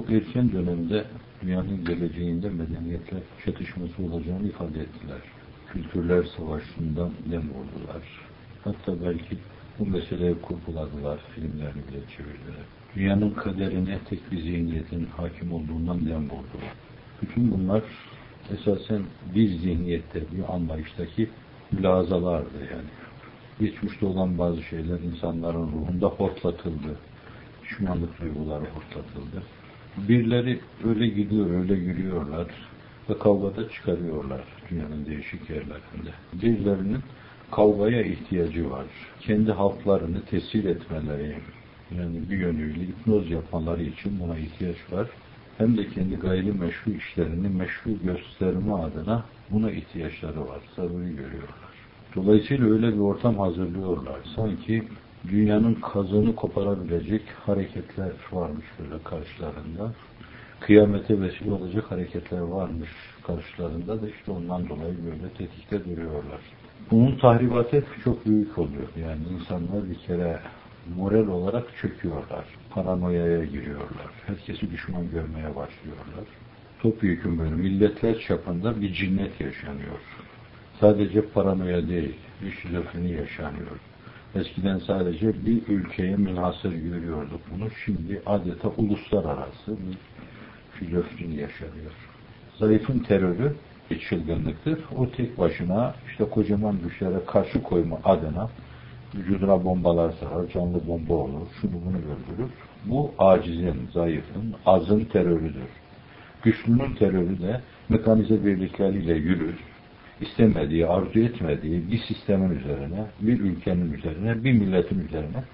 çok erken dönemde dünyanın geleceğinde medeniyetler çatışması olacağını ifade ettiler. Kültürler savaşından dem oldular. Hatta belki bu meseleye kurguladılar, filmlerini bile çevirdiler. Dünyanın kaderine tek bir zihniyetin hakim olduğundan dem oldular. Bütün bunlar esasen bir zihniyette, bir anlayıştaki mülazalardı yani. Geçmişte olan bazı şeyler insanların ruhunda hortlatıldı. Düşmanlık duyguları hortlatıldı. Birileri öyle gidiyor, öyle yürüyorlar ve kavgada çıkarıyorlar dünyanın değişik yerlerinde. Birilerinin kavgaya ihtiyacı var. Kendi halklarını tesir etmeleri, yani bir yönüyle hipnoz yapmaları için buna ihtiyaç var. Hem de kendi gayri meşru işlerini meşru gösterme adına buna ihtiyaçları var. Zaruri görüyorlar. Dolayısıyla öyle bir ortam hazırlıyorlar. Sanki dünyanın kazını koparabilecek hareketler varmış böyle karşılarında. Kıyamete vesile olacak hareketler varmış karşılarında da işte ondan dolayı böyle tetikte duruyorlar. Bunun tahribatı çok büyük oluyor. Yani insanlar bir kere moral olarak çöküyorlar. Paranoyaya giriyorlar. Herkesi düşman görmeye başlıyorlar. Topyekun böyle milletler çapında bir cinnet yaşanıyor. Sadece paranoya değil, bir şizofreni yaşanıyor. Eskiden sadece bir ülkeye münhasır görüyorduk bunu. Şimdi adeta uluslararası bir şizofreni yaşanıyor. Zayıfın terörü bir çılgınlıktır. O tek başına işte kocaman güçlere karşı koyma adına vücuduna bombalar sarar, canlı bomba olur, şunu bunu öldürür. Bu acizin, zayıfın, azın terörüdür. Güçlünün terörü de mekanize birlikleriyle yürür, istemediği, arzu etmediği bir sistemin üzerine, bir ülkenin üzerine, bir milletin üzerine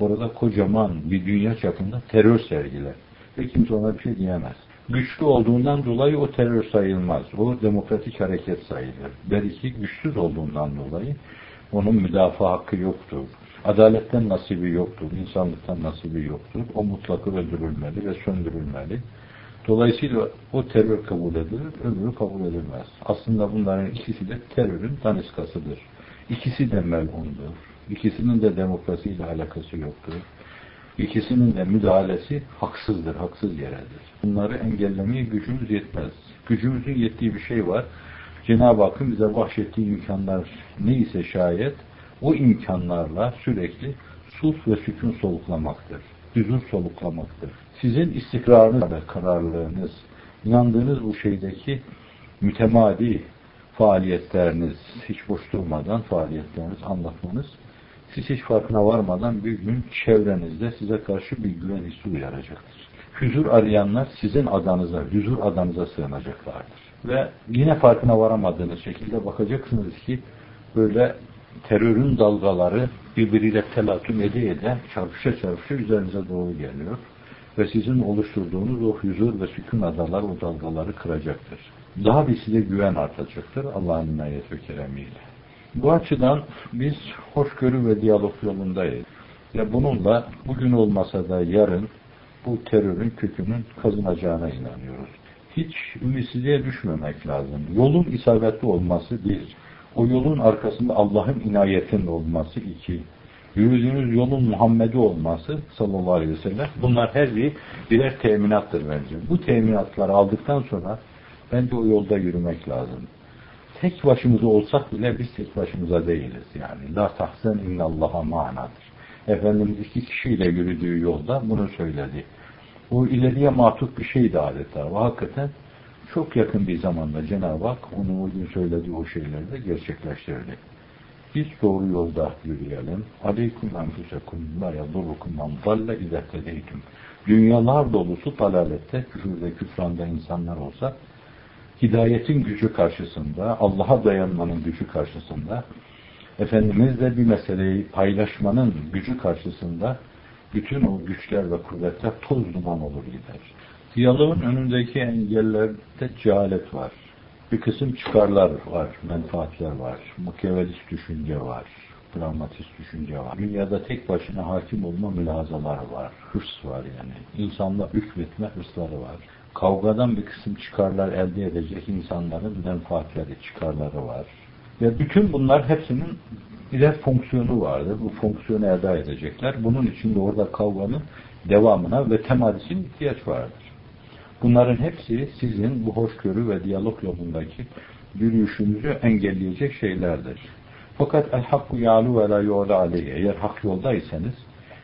orada kocaman bir dünya çapında terör sergiler. Ve kimse ona bir şey diyemez. Güçlü olduğundan dolayı o terör sayılmaz. O demokratik hareket sayılır. Belki güçsüz olduğundan dolayı onun müdafaa hakkı yoktur. Adaletten nasibi yoktur. insanlıktan nasibi yoktur. O mutlakı öldürülmeli ve söndürülmeli. Dolayısıyla o terör kabul edilir, öbürü kabul edilmez. Aslında bunların ikisi de terörün daniskasıdır. İkisi de melundur. İkisinin de demokrasiyle alakası yoktur. İkisinin de müdahalesi haksızdır, haksız yeredir. Bunları engellemeye gücümüz yetmez. Gücümüzün yettiği bir şey var. Cenab-ı Hakk'ın bize bahşettiği imkanlar neyse şayet o imkanlarla sürekli sulh ve sükun soluklamaktır. Huzur soluklamaktır. Sizin istikrarınız ve kararlılığınız, inandığınız bu şeydeki mütemadi faaliyetleriniz, hiç boş durmadan faaliyetleriniz, anlatmanız, siz hiç farkına varmadan bir gün çevrenizde size karşı bir güven hissi uyaracaktır. Huzur arayanlar sizin adanıza, huzur adanıza sığınacaklardır. Ve yine farkına varamadığınız şekilde bakacaksınız ki böyle terörün dalgaları birbiriyle telatüm ede ede çarpışa çarpışa üzerinize doğru geliyor. Ve sizin oluşturduğunuz o huzur ve sükun adalar o dalgaları kıracaktır. Daha bir size güven artacaktır Allah'ın inayet ve keremiyle. Bu açıdan biz hoşgörü ve diyalog yolundayız. Ve bununla bugün olmasa da yarın bu terörün kökünün kazınacağına inanıyoruz. Hiç ümitsizliğe düşmemek lazım. Yolun isabetli olması bir. O yolun arkasında Allah'ın inayetinin olması iki. Yürüdüğünüz yolun Muhammed'i olması sallallahu aleyhi ve sellem bunlar her biri birer teminattır bence. Bu teminatları aldıktan sonra bence o yolda yürümek lazım. Tek başımıza olsak bile biz tek başımıza değiliz yani. La tahsen innallaha manadır. Efendimiz iki kişiyle yürüdüğü yolda bunu söyledi. O ileriye matuf bir şeydi adeta. Ve hakikaten çok yakın bir zamanda Cenab-ı Hak onu o gün söylediği o şeyleri de gerçekleştirdi. Biz doğru yolda yürüyelim. Aleyküm enfusekum la yadurrukum man dalle izettedeytüm. Dünyalar dolusu dalalette, küfürde, küfranda insanlar olsa hidayetin gücü karşısında, Allah'a dayanmanın gücü karşısında, Efendimizle bir meseleyi paylaşmanın gücü karşısında bütün o güçler ve kuvvetler toz duman olur gider. Diyaloğun önündeki engellerde cehalet var. Bir kısım çıkarlar var, menfaatler var, mukevelist düşünce var, pragmatist düşünce var. Dünyada tek başına hakim olma mülazaları var, hırs var yani. İnsanla hükmetme hırsları var. Kavgadan bir kısım çıkarlar elde edecek insanların menfaatleri, çıkarları var. Ve bütün bunlar hepsinin birer fonksiyonu vardır. Bu fonksiyonu eda edecekler. Bunun için de orada kavganın devamına ve temadisine ihtiyaç vardır. Bunların hepsi sizin bu hoşgörü ve diyalog yolundaki yürüyüşünüzü engelleyecek şeylerdir. Fakat el hakku yalu ve la yu'la aleyhi. Eğer hak yoldaysanız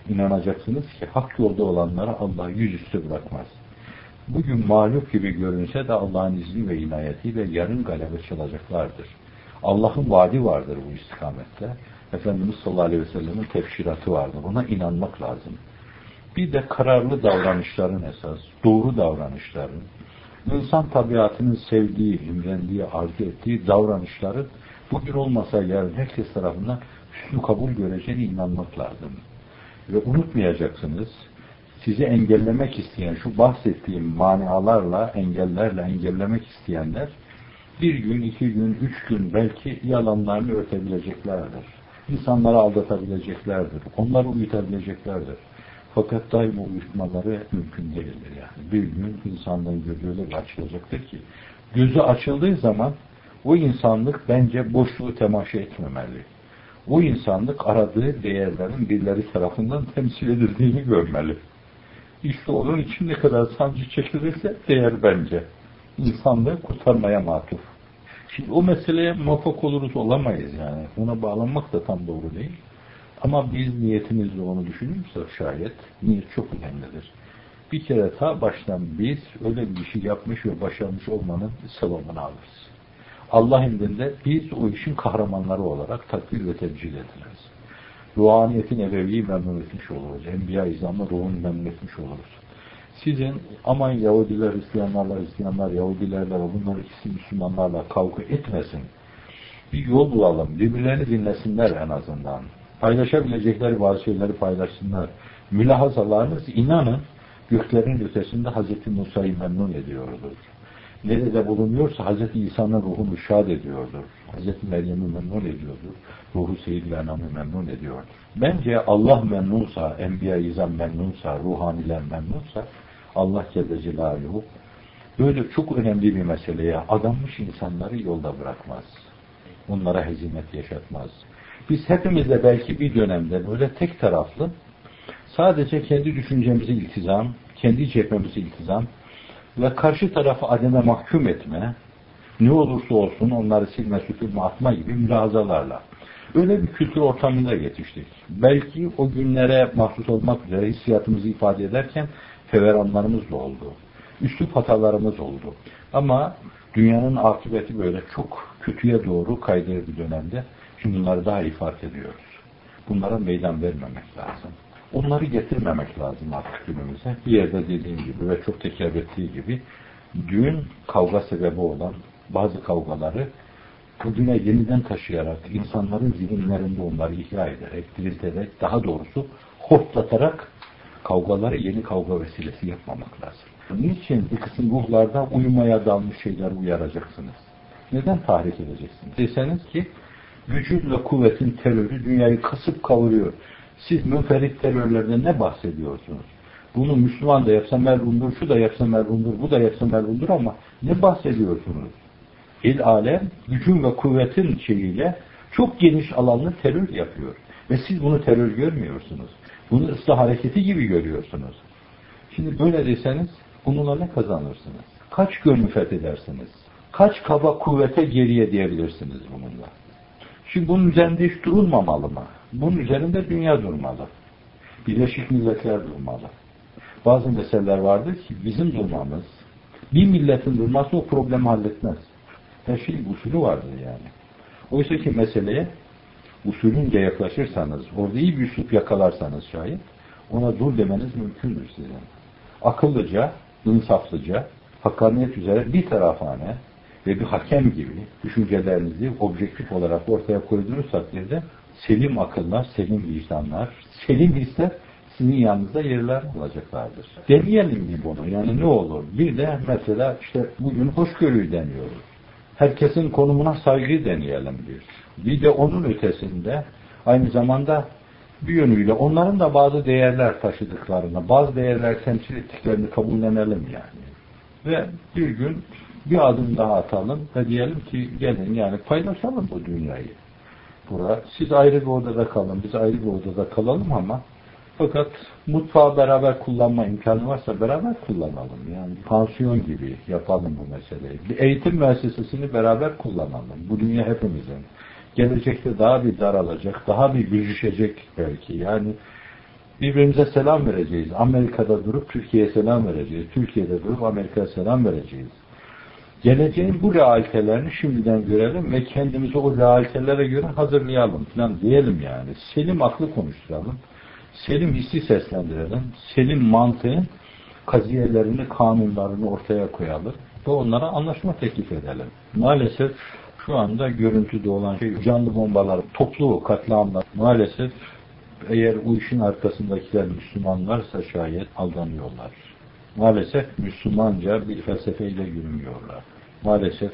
inanacaksınız ki hak yolda olanlara Allah yüzüstü bırakmaz. Bugün mağlup gibi görünse de Allah'ın izni ve inayetiyle yarın galebe çalacaklardır. Allah'ın vaadi vardır bu istikamette. Efendimiz sallallahu aleyhi ve sellem'in tefsiratı vardır. Ona inanmak lazım. Bir de kararlı davranışların esas, doğru davranışların, insan tabiatının sevdiği, imrendiği, arzu ettiği davranışları bugün olmasa yarın herkes tarafından hüsnü kabul göreceğine inanmak lazım. Ve unutmayacaksınız, sizi engellemek isteyen, şu bahsettiğim manialarla, engellerle engellemek isteyenler, bir gün, iki gün, üç gün belki yalanlarını örtebileceklerdir. İnsanları aldatabileceklerdir. Onları uyutabileceklerdir. Fakat daima uyutmaları mümkün değildir yani. Bir gün insanlığın gözü öyle bir açılacaktır ki, gözü açıldığı zaman o insanlık bence boşluğu temaşa etmemeli. O insanlık aradığı değerlerin birileri tarafından temsil edildiğini görmeli. İşte onun için ne kadar sancı çekilirse değer bence. İnsanlığı kurtarmaya matuf. Şimdi o meseleye muvaffak oluruz olamayız yani. Ona bağlanmak da tam doğru değil. Ama biz niyetimizle onu düşünürsek şayet niyet çok önemlidir. Bir kere ta baştan biz öyle bir şey yapmış ve başarmış olmanın sevabını alırız. Allah indinde biz o işin kahramanları olarak takdir ve tebcil ediliriz. Ruhaniyetin ebeviyi memnun etmiş oluruz. Enbiya izamla ruhunu memnun etmiş oluruz. Sizin aman Yahudiler, Hristiyanlarla, Hristiyanlar, Yahudilerle bunlar ikisi Müslümanlarla kavga etmesin. Bir yol bulalım. Birbirlerini dinlesinler en azından. Paylaşabilecekleri bazı şeyleri paylaşsınlar. Mülahazalarınız inanın göklerin ötesinde Hz. Musa'yı memnun ediyordur nerede bulunuyorsa Hz. İsa'nın ruhunu şad ediyordur. Hz. Meryem'i memnun ediyordur. Ruhu Seyyid-i Enam'ı memnun ediyordur. Bence Allah memnunsa, Enbiya-i İzam memnunsa, ruhaniler memnunsa Allah Celle Celaluhu böyle çok önemli bir meseleye adanmış insanları yolda bırakmaz. Onlara hezimet yaşatmaz. Biz hepimiz de belki bir dönemde böyle tek taraflı sadece kendi düşüncemizi iltizam, kendi cephemizi iltizam, ve karşı tarafı ademe mahkum etme, ne olursa olsun onları silme, süpürme, atma gibi mülazalarla. Öyle bir kültür ortamında yetiştik. Belki o günlere mahsus olmak üzere hissiyatımızı ifade ederken feveranlarımız da oldu. Üslup hatalarımız oldu. Ama dünyanın akıbeti böyle çok kötüye doğru kaydığı bir dönemde bunları daha iyi fark ediyoruz. Bunlara meydan vermemek lazım. Onları getirmemek lazım artık günümüze. Bir yerde dediğim gibi ve çok tekrar ettiği gibi dün kavga sebebi olan bazı kavgaları bugüne yeniden taşıyarak, insanların zihinlerinde onları ihya ederek, dirilterek, daha doğrusu hortlatarak kavgaları yeni kavga vesilesi yapmamak lazım. Niçin bir kısım ruhlarda uyumaya dalmış şeyler uyaracaksınız? Neden tahrik edeceksiniz? Deseniz ki gücün ve kuvvetin terörü dünyayı kasıp kavuruyor. Siz münferit terörlerden ne bahsediyorsunuz? Bunu Müslüman da yapsa merhumdur, şu da yapsa merhumdur, bu da yapsa merhumdur ama ne bahsediyorsunuz? El alem gücün ve kuvvetin şeyiyle çok geniş alanlı terör yapıyor. Ve siz bunu terör görmüyorsunuz. Bunu ıslah hareketi gibi görüyorsunuz. Şimdi böyle deseniz bununla ne kazanırsınız? Kaç gönlü fethedersiniz? Kaç kaba kuvvete geriye diyebilirsiniz bununla? Şimdi bunun üzerinde hiç durulmamalı mı? Bunun üzerinde dünya durmalı. Birleşik Milletler durmalı. Bazı meseleler vardır ki bizim durmamız, bir milletin durması o problemi halletmez. Her şeyin usulü vardır yani. Oysa ki meseleye usulünce yaklaşırsanız, orada iyi bir üslup yakalarsanız şayet, ona dur demeniz mümkündür size. Akıllıca, insaflıca, hakkaniyet üzere bir tarafane ve bir hakem gibi düşüncelerinizi objektif olarak ortaya koyduğunuz takdirde selim akıllar, selim vicdanlar, selim hisler sizin yanınızda yerler olacaklardır. Deneyelim mi bunu? Yani ne olur? Bir de mesela işte bugün hoşgörüyü deniyoruz. Herkesin konumuna saygı deneyelim bir. Bir de onun ötesinde aynı zamanda bir yönüyle onların da bazı değerler taşıdıklarını, bazı değerler temsil ettiklerini kabullenelim yani. Ve bir gün bir adım daha atalım ve diyelim ki gelin yani paylaşalım bu dünyayı bura. Siz ayrı bir odada kalın, biz ayrı bir odada kalalım ama Fakat mutfağı beraber kullanma imkanı varsa beraber kullanalım. Yani pansiyon gibi yapalım bu meseleyi. Bir eğitim müessesesini beraber kullanalım. Bu dünya hepimizin. Gelecekte daha bir daralacak, daha bir büzüşecek belki. Yani birbirimize selam vereceğiz. Amerika'da durup Türkiye'ye selam vereceğiz. Türkiye'de durup Amerika'ya selam vereceğiz. Geleceğin bu realitelerini şimdiden görelim ve kendimizi o realitelere göre hazırlayalım falan diyelim yani. Selim aklı konuşturalım. Selim hissi seslendirelim. Selim mantığın kaziyelerini, kanunlarını ortaya koyalım ve onlara anlaşma teklif edelim. Maalesef şu anda görüntüde olan şey canlı bombalar, toplu katliamlar maalesef eğer bu işin arkasındakiler Müslümanlarsa şayet aldanıyorlar. Maalesef Müslümanca bir felsefeyle yürümüyorlar. Maalesef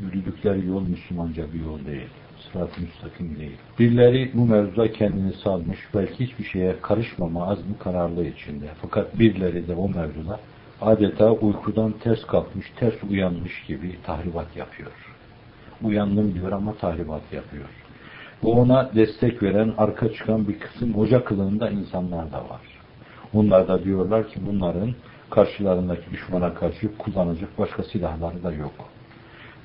yürüdükleri yol Müslümanca bir yol değil. Sırat-ı müstakim değil. Birileri bu mevzuda kendini salmış, belki hiçbir şeye karışmama azmi kararlı içinde. Fakat birileri de o mevzuda adeta uykudan ters kalkmış, ters uyanmış gibi tahribat yapıyor. Uyandım diyor ama tahribat yapıyor. Bu ona destek veren, arka çıkan bir kısım hoca kılığında insanlar da var. Onlar da diyorlar ki bunların karşılarındaki düşmana karşı kullanacak başka silahları da yok.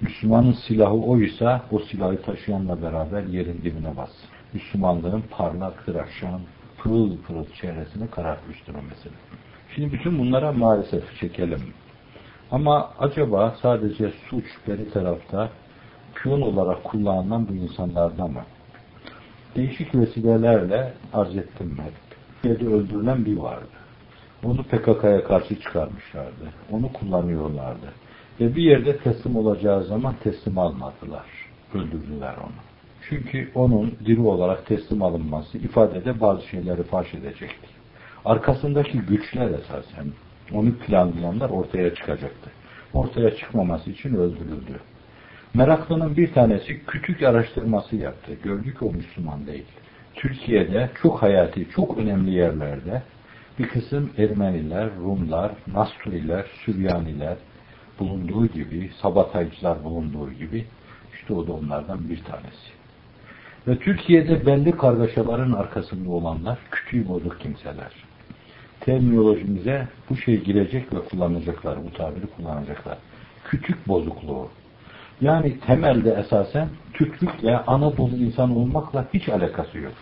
Müslümanın silahı oysa o silahı taşıyanla beraber yerin dibine bas. Müslümanlığın parlak, tıraşan, pırıl pırıl çehresini karartmıştır o mesele. Şimdi bütün bunlara maalesef çekelim. Ama acaba sadece suç beri tarafta piyon olarak kullanılan bu insanlardan mı? Değişik vesilelerle arz ettim hep. Yedi öldürülen bir vardı. Onu PKK'ya karşı çıkarmışlardı. Onu kullanıyorlardı. Ve bir yerde teslim olacağı zaman teslim almadılar. Öldürdüler onu. Çünkü onun diri olarak teslim alınması ifadede bazı şeyleri faş edecekti. Arkasındaki güçler esasen onu planlayanlar ortaya çıkacaktı. Ortaya çıkmaması için öldürüldü. Meraklının bir tanesi küçük araştırması yaptı. Gördü ki o Müslüman değil. Türkiye'de çok hayati, çok önemli yerlerde bir kısım Ermeniler, Rumlar, Nasturiler, Süryaniler bulunduğu gibi, sabataycılar bulunduğu gibi işte o da onlardan bir tanesi. Ve Türkiye'de belli kargaşaların arkasında olanlar küçüğü bozuk kimseler. Terminolojimize bu şey girecek ve kullanacaklar, bu tabiri kullanacaklar. Küçük bozukluğu. Yani temelde esasen Türklükle Anadolu insan olmakla hiç alakası yok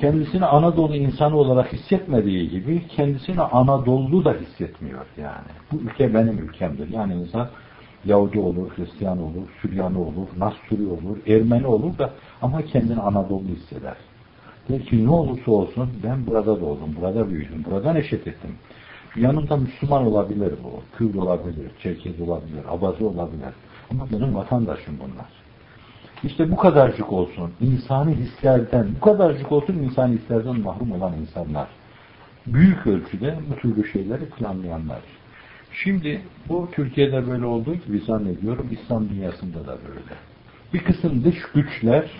kendisini Anadolu insanı olarak hissetmediği gibi kendisini Anadolu da hissetmiyor yani. Bu ülke benim ülkemdir. Yani insan Yahudi olur, Hristiyan olur, Süryani olur, Nasturi olur, Ermeni olur da ama kendini Anadolu hisseder. Der ki ne olursa olsun ben burada doğdum, burada büyüdüm, burada neşet ettim. Yanımda Müslüman olabilir bu, Kürt olabilir, Çerkez olabilir, Abazi olabilir. Ama benim vatandaşım bunlar. İşte bu kadarcık olsun insani hislerden, bu kadarcık olsun insani hislerden mahrum olan insanlar. Büyük ölçüde bu türlü şeyleri planlayanlar. Şimdi bu Türkiye'de böyle olduğu gibi zannediyorum İslam dünyasında da böyle. Bir kısım dış güçler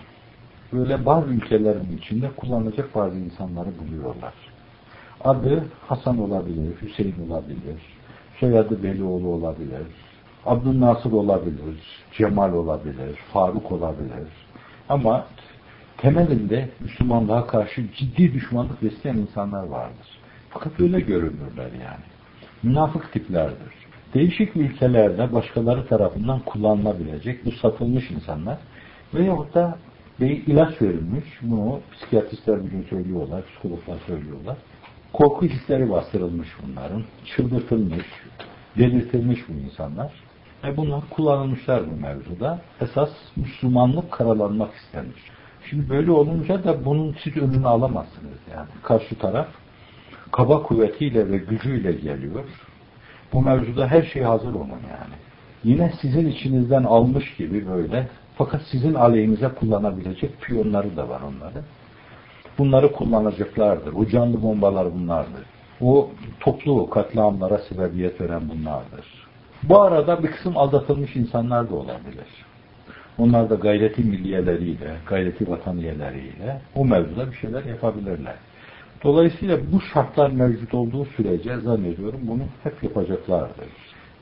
böyle bazı ülkelerin içinde kullanacak bazı insanları buluyorlar. Adı Hasan olabilir, Hüseyin olabilir, soyadı Velioğlu olabilir, Abdülnasır olabilir, Cemal olabilir, Faruk olabilir. Ama temelinde Müslümanlığa karşı ciddi düşmanlık besleyen insanlar vardır. Fakat öyle görünürler yani. Münafık tiplerdir. Değişik ülkelerde başkaları tarafından kullanılabilecek bu satılmış insanlar veyahut da bir ilaç verilmiş, bunu psikiyatristler bugün söylüyorlar, psikologlar söylüyorlar. Korku hisleri bastırılmış bunların, çıldırtılmış, delirtilmiş bu insanlar. E bunlar kullanılmışlar bu mevzuda. Esas Müslümanlık karalanmak istenmiş. Şimdi böyle olunca da bunun siz önünü alamazsınız yani. Karşı taraf kaba kuvvetiyle ve gücüyle geliyor. Bu mevzuda her şey hazır onun yani. Yine sizin içinizden almış gibi böyle fakat sizin aleyhinize kullanabilecek piyonları da var onların. Bunları kullanacaklardır. O canlı bombalar bunlardır. O toplu katliamlara sebebiyet veren bunlardır. Bu arada bir kısım aldatılmış insanlar da olabilir. Onlar da gayreti milliyeleriyle, gayreti vataniyeleriyle o mevzuda bir şeyler yapabilirler. Dolayısıyla bu şartlar mevcut olduğu sürece zannediyorum bunu hep yapacaklardır.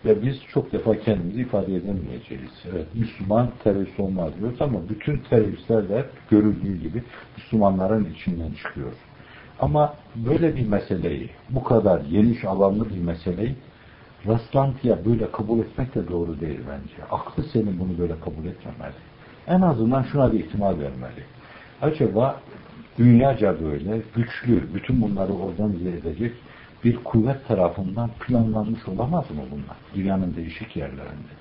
Ve biz çok defa kendimizi ifade edemeyeceğiz. Evet, Müslüman terörist olmaz diyoruz ama bütün teröristler de görüldüğü gibi Müslümanların içinden çıkıyor. Ama böyle bir meseleyi, bu kadar geniş alanlı bir meseleyi rastlantıya böyle kabul etmek de doğru değil bence. Aklı senin bunu böyle kabul etmemeli. En azından şuna bir ihtimal vermeli. Acaba dünyaca böyle güçlü, bütün bunları organize edecek bir kuvvet tarafından planlanmış olamaz mı bunlar? Dünyanın değişik yerlerinde.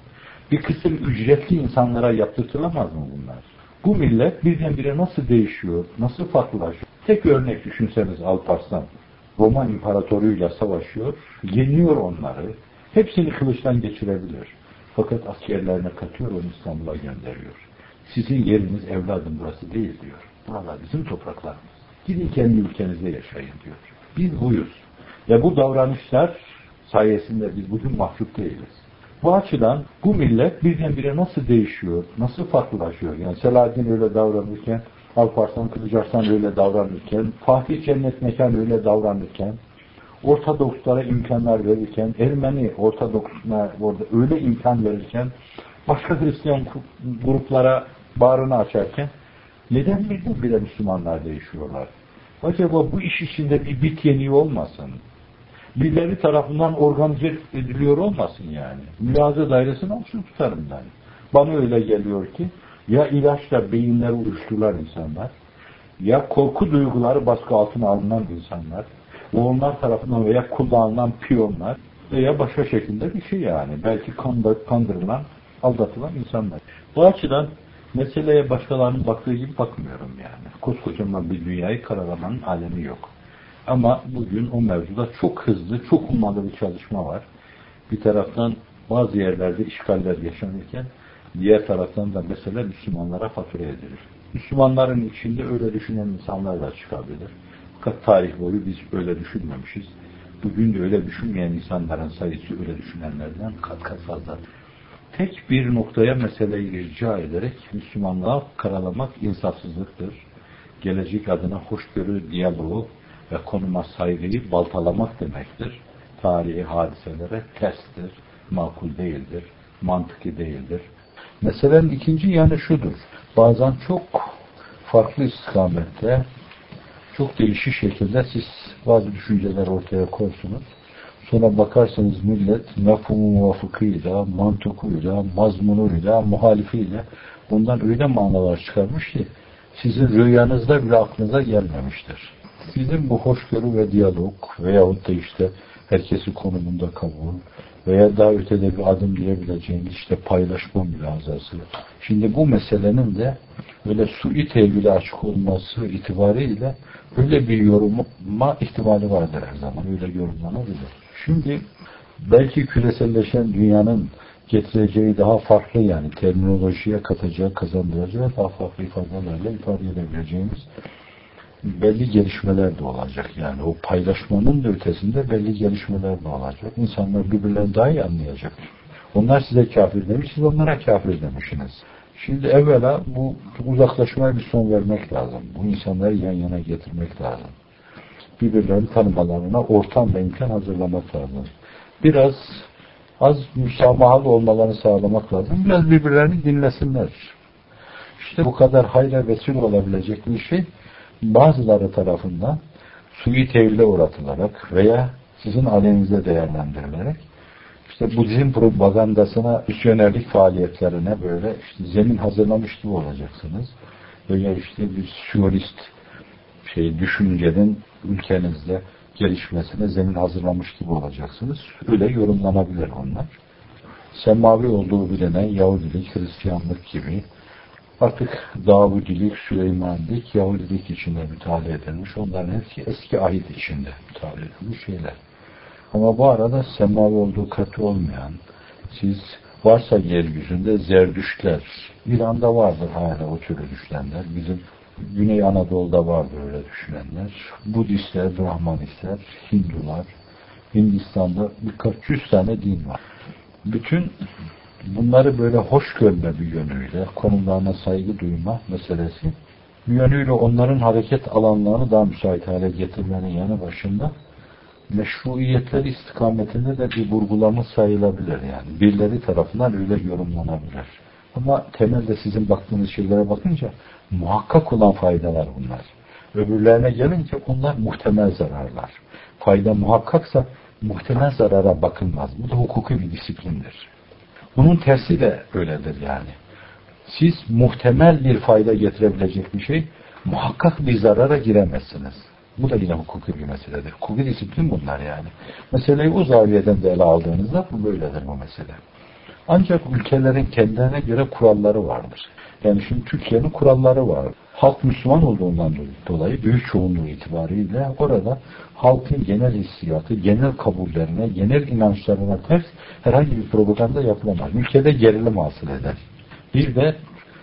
Bir kısım ücretli insanlara yaptırtılamaz mı bunlar? Bu millet birdenbire nasıl değişiyor, nasıl farklılaşıyor? Tek örnek düşünseniz Alparslan, Roma İmparatoruyla savaşıyor, yeniyor onları, hepsini kılıçtan geçirebilir. Fakat askerlerine katıyor, onu İstanbul'a gönderiyor. Sizin yeriniz evladım burası değil diyor. Buralar bizim topraklarımız. Gidin kendi ülkenizde yaşayın diyor. Biz buyuz. Ve bu davranışlar sayesinde biz bugün mahcup değiliz. Bu açıdan bu millet birdenbire nasıl değişiyor, nasıl farklılaşıyor? Yani Selahaddin öyle davranırken, Alparslan Kılıçarslan öyle davranırken, Fatih Cennet Mekan öyle davranırken, Ortodokslara imkanlar verirken, Ermeni Ortodoksuna orada öyle imkan verirken, başka Hristiyan gruplara bağrını açarken, neden birdenbire Müslümanlar değişiyorlar? Acaba bu iş içinde bir bit yeniği olmasın? birileri tarafından organize ediliyor olmasın yani. Mülaze dairesini olsun tutarım ben. Bana öyle geliyor ki ya ilaçla beyinleri uyuşturulan insanlar ya korku duyguları baskı altına alınan insanlar onlar tarafından veya kullanılan piyonlar veya başka şekilde bir şey yani. Belki kandırılan, aldatılan insanlar. Bu açıdan meseleye başkalarının baktığı gibi bakmıyorum yani. Koskocaman bir dünyayı karalamanın alemi yok. Ama bugün o mevzuda çok hızlı, çok ummalı bir çalışma var. Bir taraftan bazı yerlerde işgaller yaşanırken diğer taraftan da mesela Müslümanlara fatura edilir. Müslümanların içinde öyle düşünen insanlar da çıkabilir. Fakat tarih boyu biz öyle düşünmemişiz. Bugün de öyle düşünmeyen insanların sayısı öyle düşünenlerden kat kat fazla. Tek bir noktaya meseleyi rica ederek Müslümanlığa karalamak insafsızlıktır. Gelecek adına hoşgörü, diyaloğu ve konuma saygıyı baltalamak demektir. Tarihi hadiselere terstir, makul değildir, mantıki değildir. Meselenin ikinci yanı şudur. Bazen çok farklı istikamette, çok değişik şekilde siz bazı düşünceler ortaya koysunuz. Sonra bakarsanız millet mefhumu muvafıkıyla, mantıkıyla, mazmunuyla, muhalifiyle bundan öyle manalar çıkarmış ki sizin rüyanızda bile aklınıza gelmemiştir. Bizim bu hoşgörü ve diyalog veyahut da işte herkesi konumunda kabul veya daha ötede bir adım diyebileceğimiz işte paylaşma mülazası. Şimdi bu meselenin de böyle sui tevhile açık olması itibariyle öyle bir yoruma ihtimali vardır her zaman. Öyle yorumlanabilir. Şimdi belki küreselleşen dünyanın getireceği daha farklı yani terminolojiye katacağı, kazandıracağı daha farklı ifadelerle ifade edebileceğimiz belli gelişmeler de olacak. Yani o paylaşmanın da ötesinde belli gelişmeler de olacak. İnsanlar birbirlerini daha iyi anlayacak. Onlar size kafir demiş, siz onlara kafir demişsiniz. Şimdi evvela bu uzaklaşmaya bir son vermek lazım. Bu insanları yan yana getirmek lazım. Birbirlerini tanımalarına ortam ve imkan hazırlamak lazım. Biraz az müsamahalı olmalarını sağlamak lazım. Biraz birbirlerini dinlesinler. İşte bu kadar hayra vesile olabilecek bir şey bazıları tarafından suyu tevhile uğratılarak veya sizin aleyhinize değerlendirilerek işte Budizm propagandasına, misyonerlik faaliyetlerine böyle işte zemin hazırlamış gibi olacaksınız. Veya işte bir siyonist şey düşüncenin ülkenizde gelişmesine zemin hazırlamış gibi olacaksınız. Öyle yorumlanabilir onlar. Semavi olduğu bilinen Yahudilik, Hristiyanlık gibi Artık Davudilik, Süleymanlik, Yahudilik içinde müteala edilmiş. Onların hepsi eski ahit içinde müteala edilmiş şeyler. Ama bu arada semavi olduğu katı olmayan, siz varsa yeryüzünde zerdüştler, İran'da vardır hala o türlü düşünenler. Bizim Güney Anadolu'da vardır öyle düşünenler. Budistler, Brahmanistler, Hindular, Hindistan'da birkaç yüz tane din var. Bütün bunları böyle hoş görme bir yönüyle, konumlarına saygı duyma meselesi, bir yönüyle onların hareket alanlarını daha müsait hale getirmenin yanı başında meşruiyetler istikametinde de bir vurgulama sayılabilir yani. Birileri tarafından öyle yorumlanabilir. Ama temelde sizin baktığınız şeylere bakınca muhakkak olan faydalar bunlar. Öbürlerine gelince onlar muhtemel zararlar. Fayda muhakkaksa muhtemel zarara bakılmaz. Bu da hukuki bir disiplindir. Bunun tersi de öyledir yani. Siz muhtemel bir fayda getirebilecek bir şey muhakkak bir zarara giremezsiniz. Bu da yine hukuki bir meseledir. Hukuki disiplin bunlar yani. Meseleyi o zaviyeden de ele aldığınızda bu böyledir bu mesele. Ancak ülkelerin kendilerine göre kuralları vardır. Yani şimdi Türkiye'nin kuralları var. Halk Müslüman olduğundan dolayı büyük çoğunluğu itibariyle orada halkın genel hissiyatı, genel kabullerine, genel inançlarına ters herhangi bir propaganda yapılamaz. Ülkede gerilim hasıl eder. Bir de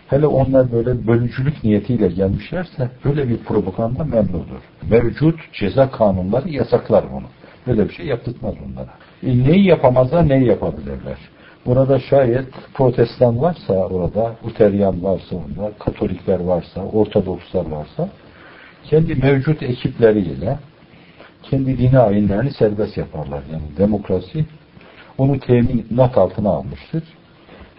hele onlar böyle bölücülük niyetiyle gelmişlerse böyle bir propaganda memnudur. Mevcut ceza kanunları yasaklar bunu. Böyle bir şey yaptırmaz onlara. E, neyi yapamazlar, neyi yapabilirler? Burada şayet protestan varsa orada, Luteryan varsa orada, Katolikler varsa, Ortodokslar varsa kendi mevcut ekipleriyle kendi dini ayinlerini serbest yaparlar. Yani demokrasi onu teminat altına almıştır.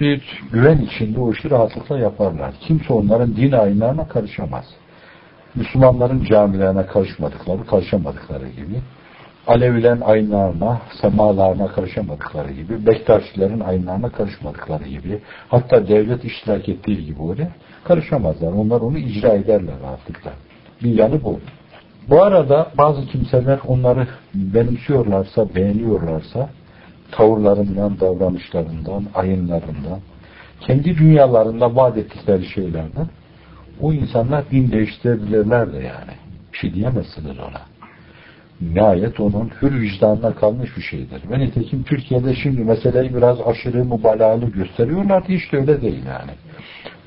Bir güven içinde o işi rahatlıkla yaparlar. Kimse onların din ayinlerine karışamaz. Müslümanların camilerine karışmadıkları, karışamadıkları gibi Alevilerin ayinlarına, semalarına karışamadıkları gibi, Bektaşilerin ayinlarına karışmadıkları gibi, hatta devlet iştirak ettiği gibi oraya karışamazlar. Onlar onu icra ederler rahatlıkla. Bir yanı bu. Bu arada bazı kimseler onları benimsiyorlarsa, beğeniyorlarsa, tavırlarından, davranışlarından, ayınlarından, kendi dünyalarında vaat ettikleri şeylerden, o insanlar din değiştirebilirler de yani. Bir şey diyemezsiniz ona nihayet onun hür vicdanına kalmış bir şeydir. Ve nitekim Türkiye'de şimdi meseleyi biraz aşırı mübalağalı gösteriyorlar hiç de öyle değil yani.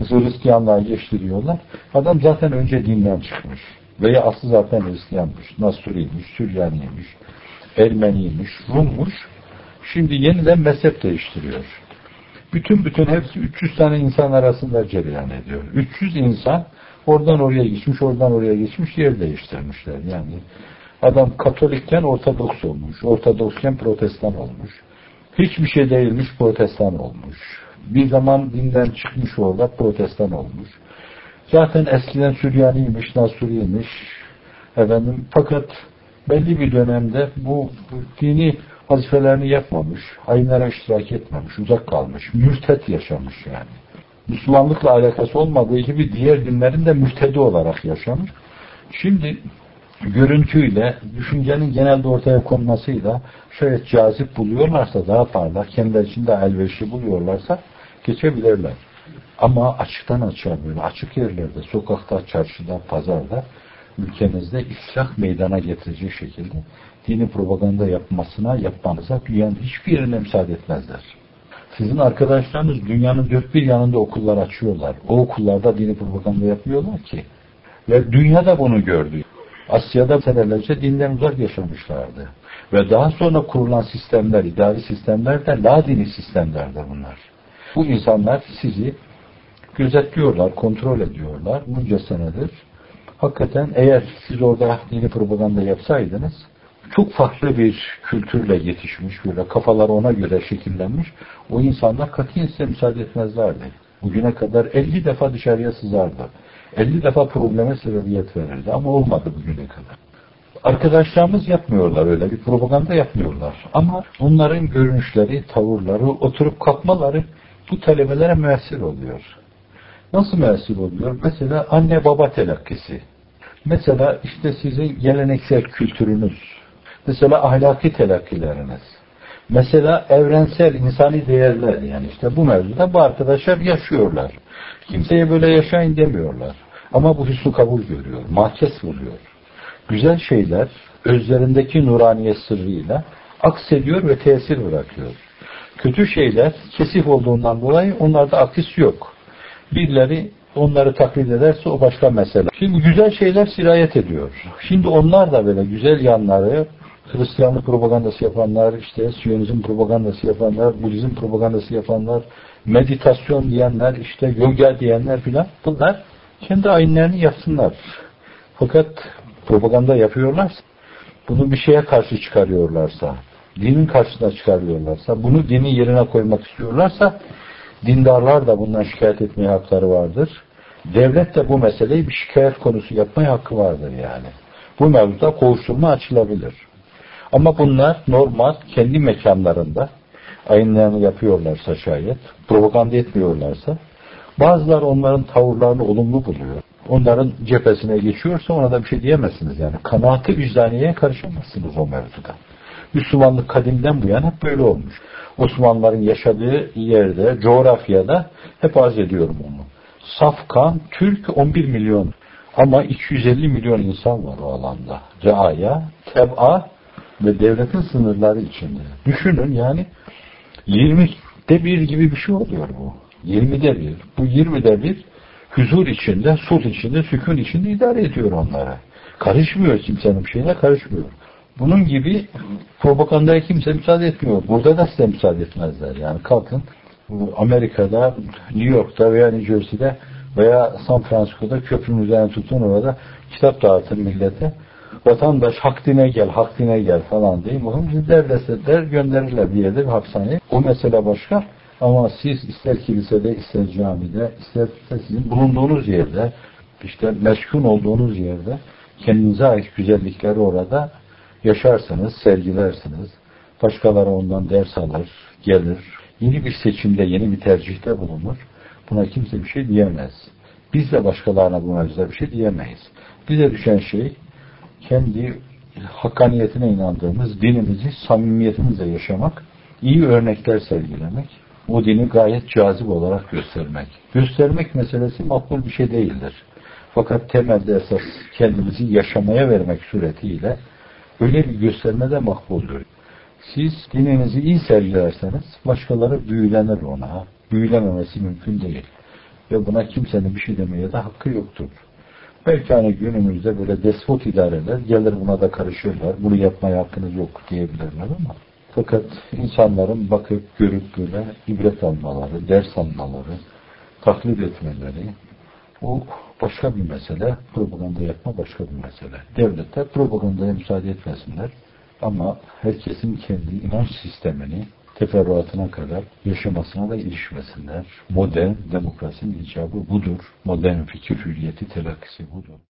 Mesela Hristiyanlığa geçtiriyorlar. Adam zaten önce dinden çıkmış. Veya aslı zaten Hristiyanmış, Nasuriymiş, Süryaniymiş, Ermeniymiş, Rummuş. Şimdi yeniden mezhep değiştiriyor. Bütün bütün hepsi 300 tane insan arasında cereyan ediyor. 300 insan oradan oraya geçmiş, oradan oraya geçmiş, yer değiştirmişler. Yani Adam Katolikken Ortodoks olmuş. Ortodoksken Protestan olmuş. Hiçbir şey değilmiş Protestan olmuş. Bir zaman dinden çıkmış orada Protestan olmuş. Zaten eskiden Süryaniymiş, Nasuriymiş. Efendim, fakat belli bir dönemde bu dini vazifelerini yapmamış, ayinlere iştirak etmemiş, uzak kalmış, mürtet yaşamış yani. Müslümanlıkla alakası olmadığı gibi diğer dinlerin de mürtedi olarak yaşamış. Şimdi görüntüyle, düşüncenin genelde ortaya konmasıyla şayet cazip buluyorlarsa daha parlak, kendileri için elverişli buluyorlarsa geçebilirler. Ama açıktan açığa böyle açık yerlerde, sokakta, çarşıda, pazarda ülkenizde iflah meydana getirecek şekilde dini propaganda yapmasına, yapmanıza dünyanın hiçbir yerine müsaade etmezler. Sizin arkadaşlarınız dünyanın dört bir yanında okullar açıyorlar. O okullarda dini propaganda yapıyorlar ki. Ve dünya da bunu gördü. Asya'da senelerce dinden uzak yaşamışlardı. Ve daha sonra kurulan sistemler, idari sistemler de la dini sistemlerdir bunlar. Bu insanlar sizi gözetliyorlar, kontrol ediyorlar bunca senedir. Hakikaten eğer siz orada dini propaganda yapsaydınız çok farklı bir kültürle yetişmiş, böyle kafalar ona göre şekillenmiş, o insanlar katiyen size müsaade etmezlerdi. Bugüne kadar 50 defa dışarıya sızardı. 50 defa probleme sebebiyet verirdi ama olmadı bugüne kadar. Arkadaşlarımız yapmıyorlar öyle bir propaganda yapmıyorlar. Ama onların görünüşleri, tavırları, oturup kalkmaları bu talebelere müessir oluyor. Nasıl müessir oluyor? Mesela anne baba telakkisi. Mesela işte sizin geleneksel kültürünüz. Mesela ahlaki telakkileriniz. Mesela evrensel insani değerler yani işte bu mevzuda bu arkadaşlar yaşıyorlar. Kimseye böyle yaşayın demiyorlar. Ama bu hüsnü kabul görüyor, mahkes buluyor. Güzel şeyler özlerindeki nuraniye sırrıyla aksediyor ve tesir bırakıyor. Kötü şeyler kesif olduğundan dolayı onlarda akis yok. Birileri onları taklit ederse o başka mesele. Şimdi güzel şeyler sirayet ediyor. Şimdi onlar da böyle güzel yanları Hristiyanlık propagandası yapanlar, işte Siyonizm propagandası yapanlar, Budizm propagandası yapanlar, meditasyon diyenler, işte yoga diyenler filan bunlar kendi ayinlerini yapsınlar. Fakat propaganda yapıyorlarsa, bunu bir şeye karşı çıkarıyorlarsa, dinin karşısına çıkarıyorlarsa, bunu dinin yerine koymak istiyorlarsa, dindarlar da bundan şikayet etmeye hakları vardır. Devlet de bu meseleyi bir şikayet konusu yapmaya hakkı vardır yani. Bu mevzuda kovuşturma açılabilir. Ama bunlar normal kendi mekanlarında ayınlarını yapıyorlarsa şayet, propaganda etmiyorlarsa bazılar onların tavırlarını olumlu buluyor. Onların cephesine geçiyorsa ona da bir şey diyemezsiniz yani. Kanaatı vicdaniyeye karışamazsınız o mevzuda. Müslümanlık kadimden bu yana hep böyle olmuş. Osmanlıların yaşadığı yerde, coğrafyada hep arz ediyorum onu. Safkan, Türk 11 milyon ama 250 milyon insan var o alanda. Reaya, teb'a ve devletin sınırları içinde. Düşünün yani 20'de bir gibi bir şey oluyor bu. 20'de bir. Bu 20'de bir huzur içinde, sulh içinde, sükun içinde idare ediyor onları. Karışmıyor kimsenin bir şeyine karışmıyor. Bunun gibi propagandaya kimse müsaade etmiyor. Burada da size müsaade etmezler. Yani kalkın Amerika'da, New York'ta veya New Jersey'de veya San Francisco'da köprünün üzerine tutun orada kitap dağıtın millete. Vatandaş hak dine gel, hak dine gel falan diye. Muhim devletler gönderirler bir yerde bir hapishaneye. O mesele başka. Ama siz ister kilisede, ister camide, ister sizin bulunduğunuz yerde, işte meşgul olduğunuz yerde kendinize ait güzellikleri orada yaşarsınız, sergilersiniz. Başkaları ondan ders alır, gelir. Yeni bir seçimde, yeni bir tercihte bulunur. Buna kimse bir şey diyemez. Biz de başkalarına bu mevzuda bir şey diyemeyiz. Bize düşen şey kendi hakkaniyetine inandığımız dinimizi samimiyetimizle yaşamak, iyi örnekler sergilemek, o dini gayet cazip olarak göstermek. Göstermek meselesi makbul bir şey değildir. Fakat temelde esas kendimizi yaşamaya vermek suretiyle öyle bir gösterme de makbuldür. Siz dininizi iyi sergilerseniz başkaları büyülenir ona. Büyülememesi mümkün değil. Ve buna kimsenin bir şey demeye de hakkı yoktur. Belki hani günümüzde böyle despot idareler gelir buna da karışırlar. Bunu yapmaya hakkınız yok diyebilirler ama fakat insanların bakıp görüp böyle ibret almaları, ders almaları, taklit etmeleri o başka bir mesele. Propaganda yapma başka bir mesele. Devletler propagandaya müsaade etmesinler. Ama herkesin kendi inanç sistemini teferruatına kadar yaşamasına da ilişmesinler. Modern demokrasinin icabı budur. Modern fikir hürriyeti telakkisi budur.